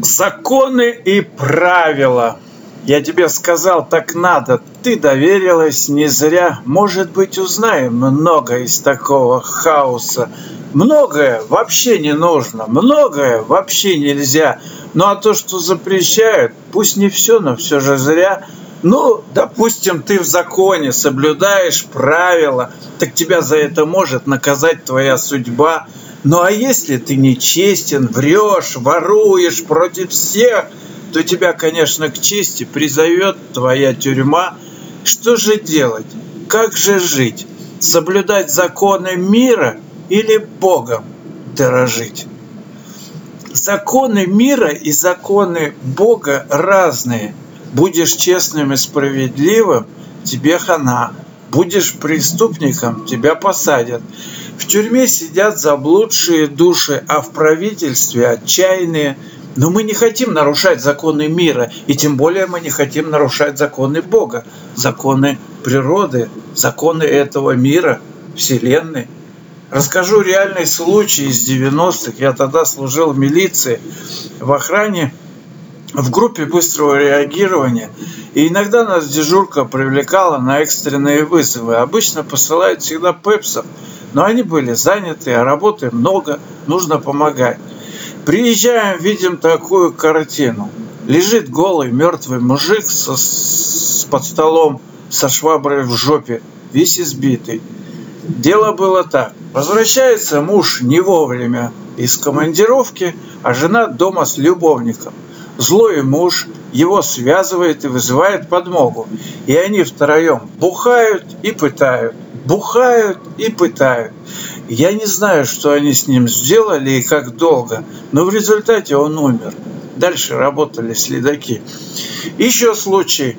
Законы и правила. Я тебе сказал, так надо. Ты доверилась не зря. Может быть, узнаем много из такого хаоса. Многое вообще не нужно, многое вообще нельзя. Ну а то, что запрещают, пусть не все, но все же зря. Ну, допустим, ты в законе соблюдаешь правила, так тебя за это может наказать твоя судьба. Ну а если ты нечестен, врешь, воруешь против всех, то тебя, конечно, к чести призовет твоя тюрьма. Что же делать? Как же жить? Соблюдать законы мира или Богом дорожить? Законы мира и законы Бога разные. Будешь честным и справедливым, тебе хана. Будешь преступником, тебя посадят. В тюрьме сидят заблудшие души, а в правительстве отчаянные. Но мы не хотим нарушать законы мира, и тем более мы не хотим нарушать законы Бога, законы природы, законы этого мира, Вселенной. Расскажу реальный случай из 90-х. Я тогда служил в милиции, в охране, в группе быстрого реагирования. И иногда нас дежурка привлекала на экстренные вызовы. Обычно посылают всегда пепсов, но они были заняты, а работы много, нужно помогать. Приезжаем, видим такую картину. Лежит голый мертвый мужик со, с, под столом со шваброй в жопе, весь избитый. Дело было так. Возвращается муж не вовремя из командировки, а жена дома с любовником. Злой муж его связывает и вызывает подмогу. И они втроем бухают и пытают, бухают и пытают. Я не знаю, что они с ним сделали и как долго, но в результате он умер. Дальше работали следаки. Еще случай.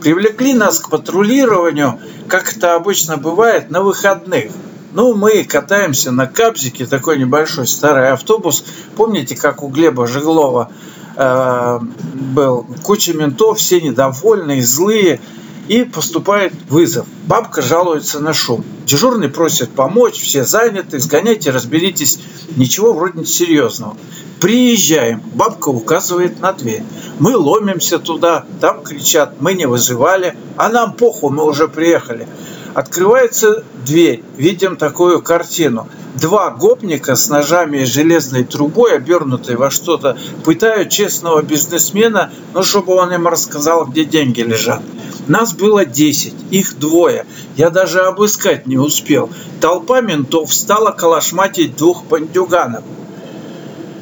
Привлекли нас к патрулированию, как это обычно бывает, на выходных. Ну, мы катаемся на Кабзике, такой небольшой старый автобус. Помните, как у Глеба Жеглова э, был куча ментов, все недовольные, злые и поступает вызов. Бабка жалуется на шум. Дежурный просит помочь, все заняты, сгоняйте, разберитесь. Ничего вроде серьезного. Приезжаем, бабка указывает на дверь. Мы ломимся туда, там кричат, мы не вызывали, а нам похуй, мы уже приехали. Открывается дверь, видим такую картину. Два гопника с ножами и железной трубой, обернутой во что-то, пытают честного бизнесмена, ну, чтобы он им рассказал, где деньги лежат. Нас было 10, их двое. Я даже обыскать не успел. Толпа ментов стала калашматить двух бандюганов.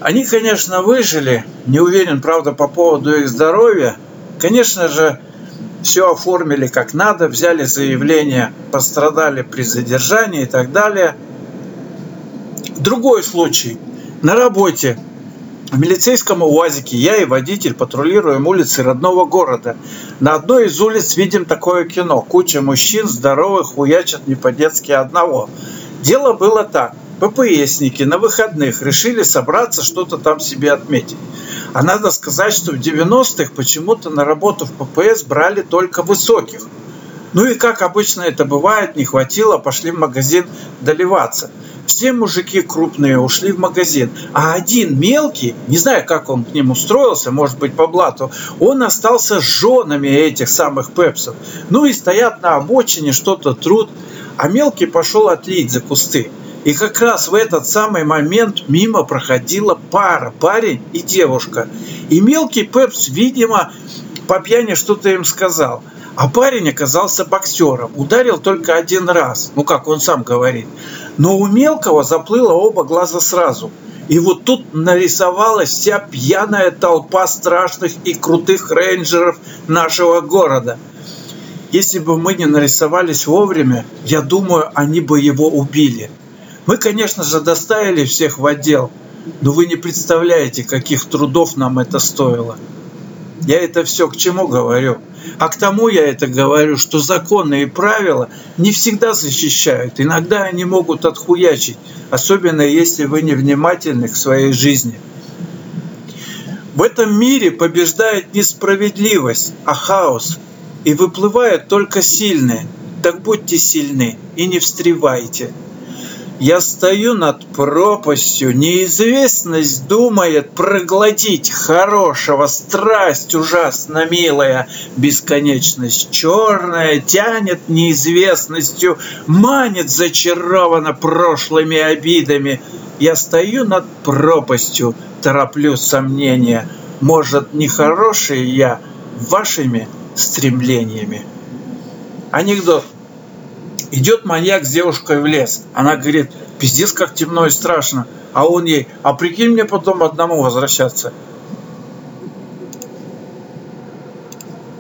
Они, конечно, выжили. Не уверен, правда, по поводу их здоровья. Конечно же, все оформили как надо, взяли заявление, пострадали при задержании и так далее. Другой случай. На работе в милицейском УАЗике я и водитель патрулируем улицы родного города. На одной из улиц видим такое кино. Куча мужчин здоровых хуячат не по-детски одного. Дело было так. ППСники на выходных решили собраться, что-то там себе отметить. А надо сказать, что в 90-х почему-то на работу в ППС брали только высоких. Ну и как обычно это бывает, не хватило, пошли в магазин доливаться – все мужики крупные ушли в магазин, а один мелкий, не знаю, как он к ним устроился, может быть, по блату, он остался с женами этих самых пепсов. Ну и стоят на обочине, что-то труд, а мелкий пошел отлить за кусты. И как раз в этот самый момент мимо проходила пара, парень и девушка. И мелкий Пепс, видимо, по пьяни что-то им сказал. А парень оказался боксером. Ударил только один раз. Ну, как он сам говорит. Но у мелкого заплыло оба глаза сразу. И вот тут нарисовалась вся пьяная толпа страшных и крутых рейнджеров нашего города. Если бы мы не нарисовались вовремя, я думаю, они бы его убили. Мы, конечно же, доставили всех в отдел, но вы не представляете, каких трудов нам это стоило. Я это все к чему говорю? А к тому я это говорю, что законы и правила не всегда защищают. Иногда они могут отхуячить, особенно если вы невнимательны к своей жизни. В этом мире побеждает несправедливость, а хаос. И выплывают только сильные. Так будьте сильны и не встревайте. Я стою над пропастью, неизвестность думает проглотить хорошего, страсть ужасно милая, бесконечность черная тянет неизвестностью, манит зачарованно прошлыми обидами. Я стою над пропастью, тороплю сомнения, может, нехороший я вашими стремлениями. Анекдот. Идет маньяк с девушкой в лес. Она говорит, пиздец, как темно и страшно. А он ей, а прикинь мне потом одному возвращаться.